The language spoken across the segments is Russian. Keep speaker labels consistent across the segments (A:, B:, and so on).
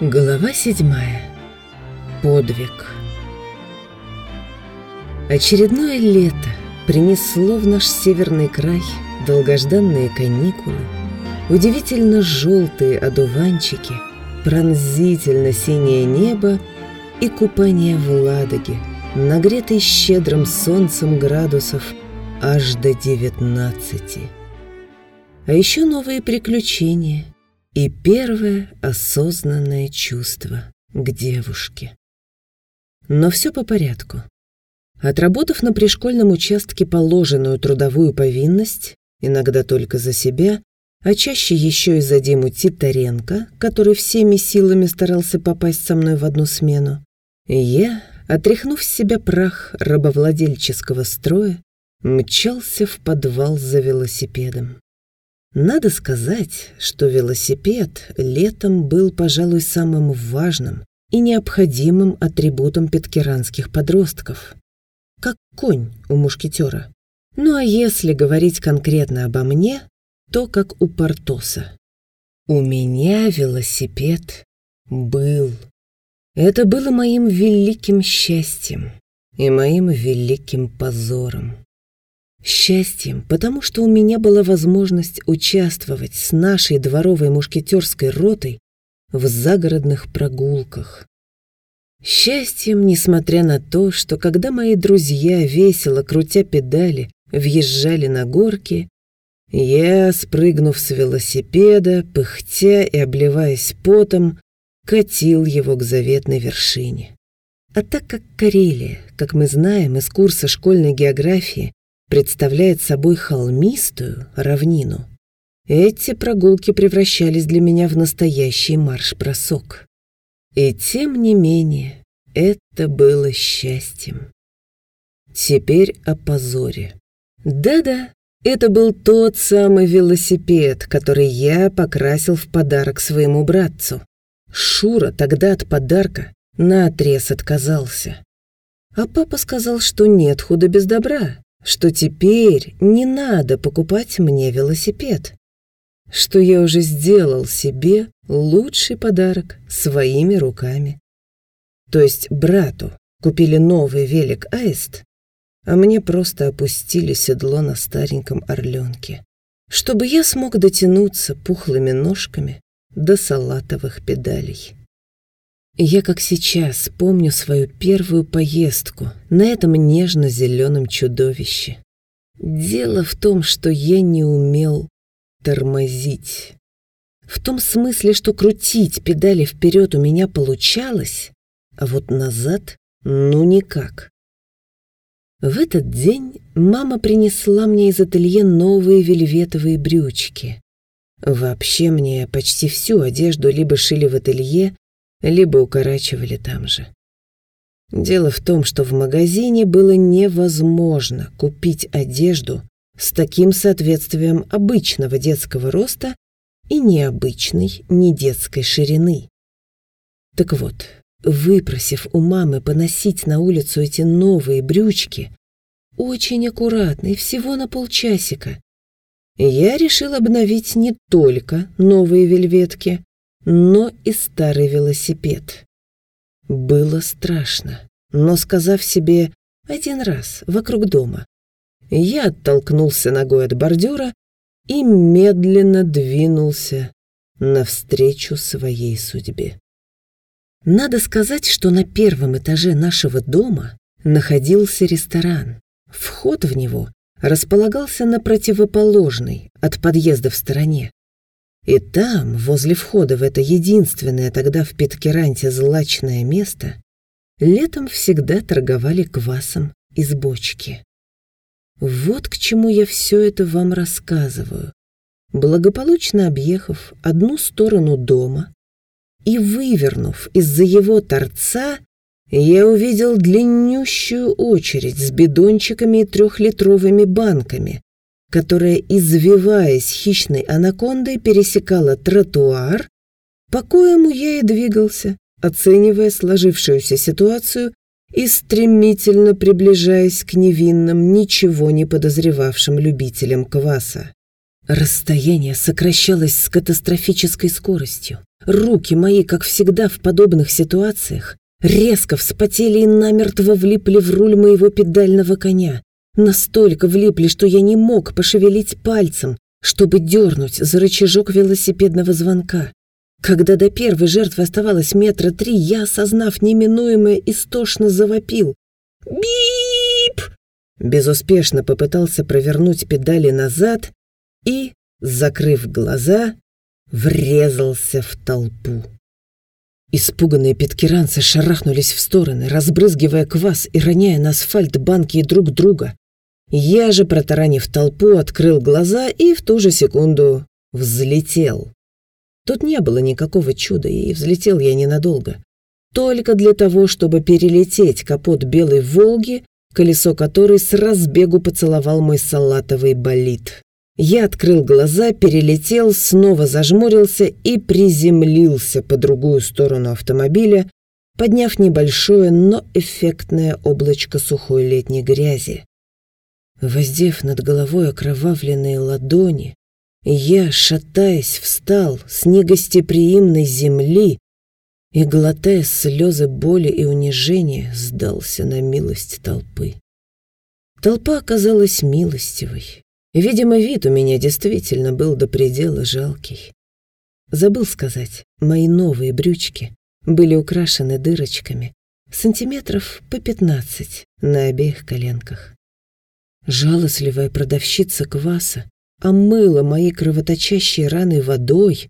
A: Глава седьмая. Подвиг. Очередное лето принесло в наш северный край долгожданные каникулы, удивительно желтые одуванчики, пронзительно синее небо и купание в Ладоге, нагретый щедрым солнцем градусов аж до девятнадцати. А еще новые приключения – и первое осознанное чувство к девушке. Но все по порядку. Отработав на пришкольном участке положенную трудовую повинность, иногда только за себя, а чаще еще и за Диму Титаренко, который всеми силами старался попасть со мной в одну смену, я, отряхнув с себя прах рабовладельческого строя, мчался в подвал за велосипедом. Надо сказать, что велосипед летом был, пожалуй, самым важным и необходимым атрибутом петкеранских подростков. Как конь у мушкетера. Ну а если говорить конкретно обо мне, то как у Портоса. У меня велосипед был. Это было моим великим счастьем и моим великим позором. Счастьем, потому что у меня была возможность участвовать с нашей дворовой мушкетерской ротой в загородных прогулках. Счастьем, несмотря на то, что когда мои друзья, весело крутя педали, въезжали на горки, я, спрыгнув с велосипеда, пыхтя и обливаясь потом, катил его к заветной вершине. А так как Карелия, как мы знаем из курса школьной географии, представляет собой холмистую равнину. Эти прогулки превращались для меня в настоящий марш-бросок. И тем не менее, это было счастьем. Теперь о позоре. Да-да, это был тот самый велосипед, который я покрасил в подарок своему братцу. Шура тогда от подарка наотрез отказался. А папа сказал, что нет худа без добра, что теперь не надо покупать мне велосипед, что я уже сделал себе лучший подарок своими руками. То есть брату купили новый велик Аист, а мне просто опустили седло на стареньком орленке, чтобы я смог дотянуться пухлыми ножками до салатовых педалей. Я как сейчас помню свою первую поездку на этом нежно-зеленом чудовище. Дело в том, что я не умел тормозить. В том смысле, что крутить педали вперед у меня получалось, а вот назад ну никак. В этот день мама принесла мне из ателье новые вельветовые брючки. Вообще мне почти всю одежду либо шили в ателье, либо укорачивали там же. Дело в том, что в магазине было невозможно купить одежду с таким соответствием обычного детского роста и необычной недетской ширины. Так вот, выпросив у мамы поносить на улицу эти новые брючки, очень аккуратно и всего на полчасика, я решил обновить не только новые вельветки, но и старый велосипед. Было страшно, но сказав себе один раз вокруг дома, я оттолкнулся ногой от бордюра и медленно двинулся навстречу своей судьбе. Надо сказать, что на первом этаже нашего дома находился ресторан. Вход в него располагался на противоположной от подъезда в стороне. И там, возле входа в это единственное тогда в Питкеранте злачное место, летом всегда торговали квасом из бочки. Вот к чему я все это вам рассказываю. Благополучно объехав одну сторону дома и вывернув из-за его торца, я увидел длиннющую очередь с бидончиками и трехлитровыми банками, которая, извиваясь хищной анакондой, пересекала тротуар, по коему я и двигался, оценивая сложившуюся ситуацию и стремительно приближаясь к невинным, ничего не подозревавшим любителям кваса. Расстояние сокращалось с катастрофической скоростью. Руки мои, как всегда в подобных ситуациях, резко вспотели и намертво влипли в руль моего педального коня. Настолько влипли, что я не мог пошевелить пальцем, чтобы дернуть за рычажок велосипедного звонка. Когда до первой жертвы оставалось метра три, я, осознав неминуемое, истошно завопил. «Бип!» Безуспешно попытался провернуть педали назад и, закрыв глаза, врезался в толпу. Испуганные петкеранцы шарахнулись в стороны, разбрызгивая квас и роняя на асфальт банки друг друга. Я же, протаранив толпу, открыл глаза и в ту же секунду взлетел. Тут не было никакого чуда, и взлетел я ненадолго. Только для того, чтобы перелететь капот белой «Волги», колесо которой с разбегу поцеловал мой салатовый болид. Я открыл глаза, перелетел, снова зажмурился и приземлился по другую сторону автомобиля, подняв небольшое, но эффектное облачко сухой летней грязи. Воздев над головой окровавленные ладони, я, шатаясь, встал с негостеприимной земли и, глотая слезы боли и унижения, сдался на милость толпы. Толпа оказалась милостивой. Видимо, вид у меня действительно был до предела жалкий. Забыл сказать, мои новые брючки были украшены дырочками, сантиметров по пятнадцать на обеих коленках. Жалостливая продавщица кваса омыла мои кровоточащие раны водой,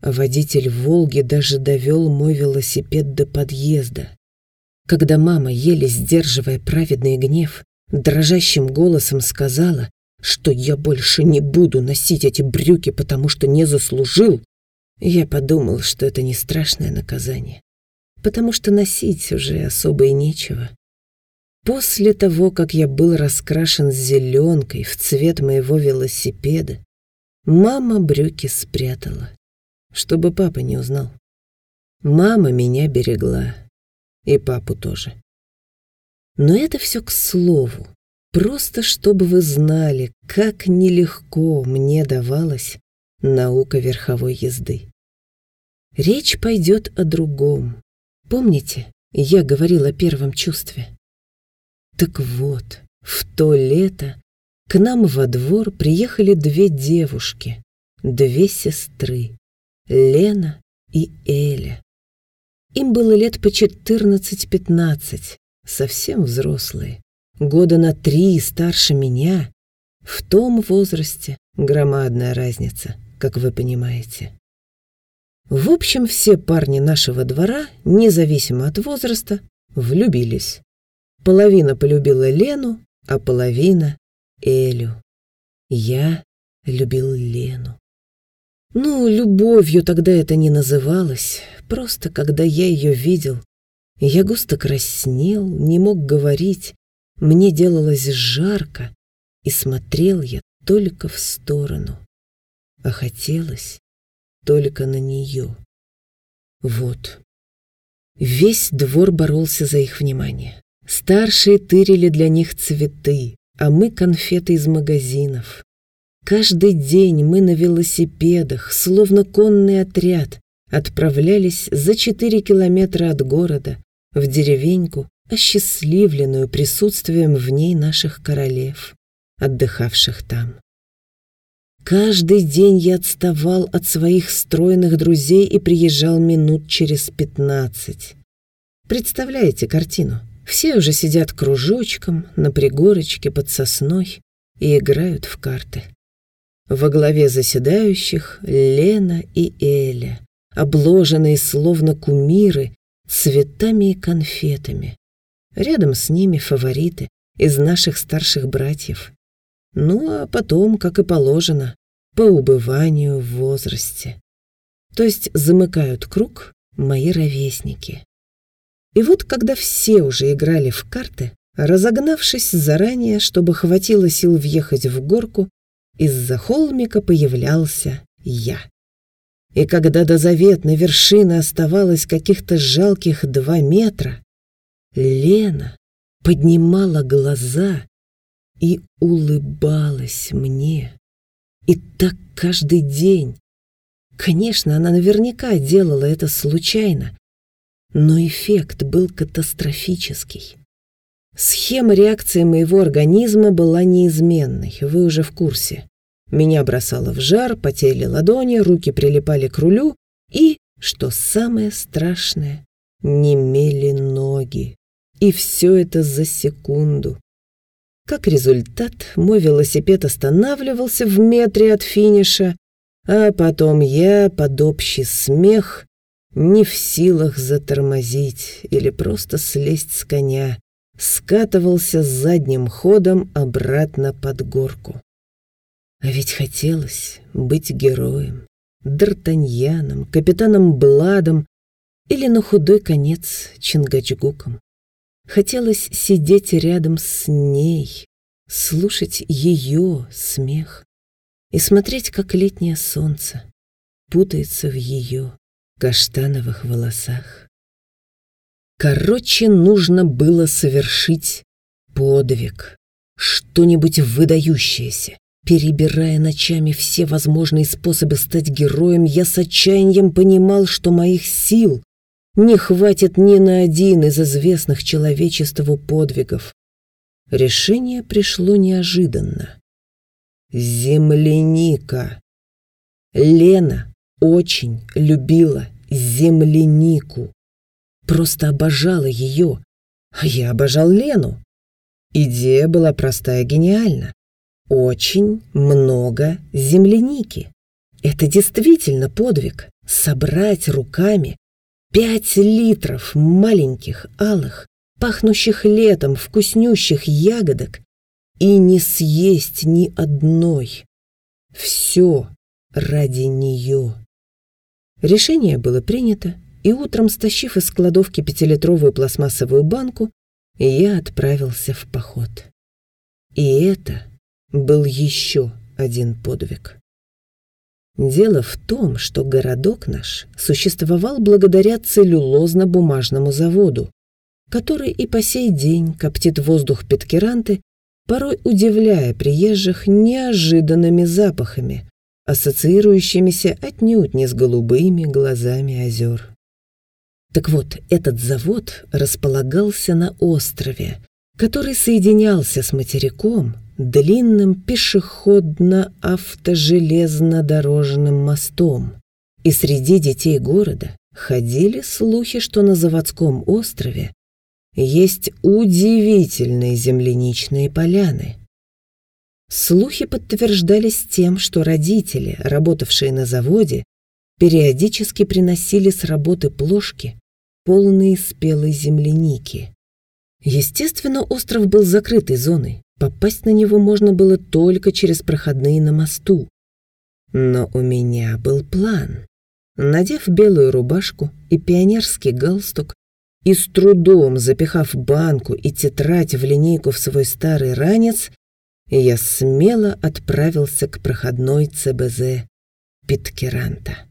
A: а водитель «Волги» даже довел мой велосипед до подъезда. Когда мама, еле сдерживая праведный гнев, дрожащим голосом сказала, что я больше не буду носить эти брюки, потому что не заслужил, я подумал, что это не страшное наказание, потому что носить уже особо и нечего. После того, как я был раскрашен зеленкой в цвет моего велосипеда, мама брюки спрятала, чтобы папа не узнал. Мама меня берегла, и папу тоже. Но это все к слову, просто чтобы вы знали, как нелегко мне давалась наука верховой езды. Речь пойдет о другом. Помните, я говорил о первом чувстве? Так вот, в то лето к нам во двор приехали две девушки, две сестры, Лена и Эля. Им было лет по 14-15, совсем взрослые, года на три старше меня. В том возрасте громадная разница, как вы понимаете. В общем, все парни нашего двора, независимо от возраста, влюбились. Половина полюбила Лену, а половина — Элю. Я любил Лену. Ну, любовью тогда это не называлось, просто когда я ее видел. Я густо краснел, не мог говорить, мне делалось жарко, и смотрел я только в сторону, а хотелось только на нее. Вот. Весь двор боролся за их внимание. Старшие тырили для них цветы, а мы конфеты из магазинов. Каждый день мы на велосипедах, словно конный отряд, отправлялись за четыре километра от города, в деревеньку, осчастливленную присутствием в ней наших королев, отдыхавших там. Каждый день я отставал от своих стройных друзей и приезжал минут через пятнадцать. Представляете картину? Все уже сидят кружочком на пригорочке под сосной и играют в карты. Во главе заседающих Лена и Эля, обложенные словно кумиры цветами и конфетами. Рядом с ними фавориты из наших старших братьев. Ну а потом, как и положено, по убыванию в возрасте. То есть замыкают круг мои ровесники. И вот когда все уже играли в карты, разогнавшись заранее, чтобы хватило сил въехать в горку, из-за холмика появлялся я. И когда до заветной вершины оставалось каких-то жалких два метра, Лена поднимала глаза и улыбалась мне. И так каждый день. Конечно, она наверняка делала это случайно, но эффект был катастрофический. Схема реакции моего организма была неизменной, вы уже в курсе. Меня бросало в жар, потели ладони, руки прилипали к рулю и, что самое страшное, немели ноги. И все это за секунду. Как результат, мой велосипед останавливался в метре от финиша, а потом я, под общий смех, не в силах затормозить или просто слезть с коня, скатывался задним ходом обратно под горку. А ведь хотелось быть героем, Д'Артаньяном, капитаном Бладом или на худой конец Чингачгуком. Хотелось сидеть рядом с ней, слушать ее смех и смотреть, как летнее солнце путается в ее каштановых волосах. Короче, нужно было совершить подвиг, что-нибудь выдающееся. Перебирая ночами все возможные способы стать героем, я с отчаянием понимал, что моих сил не хватит ни на один из известных человечеству подвигов. Решение пришло неожиданно. Земляника. Лена очень любила землянику. Просто обожала ее, а я обожал Лену. Идея была простая и гениальна. Очень много земляники. Это действительно подвиг — собрать руками пять литров маленьких, алых, пахнущих летом, вкуснющих ягодок и не съесть ни одной. Все ради нее. Решение было принято, и утром, стащив из кладовки пятилитровую пластмассовую банку, я отправился в поход. И это был еще один подвиг. Дело в том, что городок наш существовал благодаря целлюлозно-бумажному заводу, который и по сей день коптит воздух Петкеранты, порой удивляя приезжих неожиданными запахами, ассоциирующимися отнюдь не с голубыми глазами озер. Так вот, этот завод располагался на острове, который соединялся с материком длинным пешеходно-автожелезнодорожным мостом. И среди детей города ходили слухи, что на заводском острове есть удивительные земляничные поляны. Слухи подтверждались тем, что родители, работавшие на заводе, периодически приносили с работы плошки, полные спелой земляники. Естественно, остров был закрытой зоной, попасть на него можно было только через проходные на мосту. Но у меня был план. Надев белую рубашку и пионерский галстук, и с трудом запихав банку и тетрадь в линейку в свой старый ранец, я смело отправился к проходной ЦБЗ Питкеранта.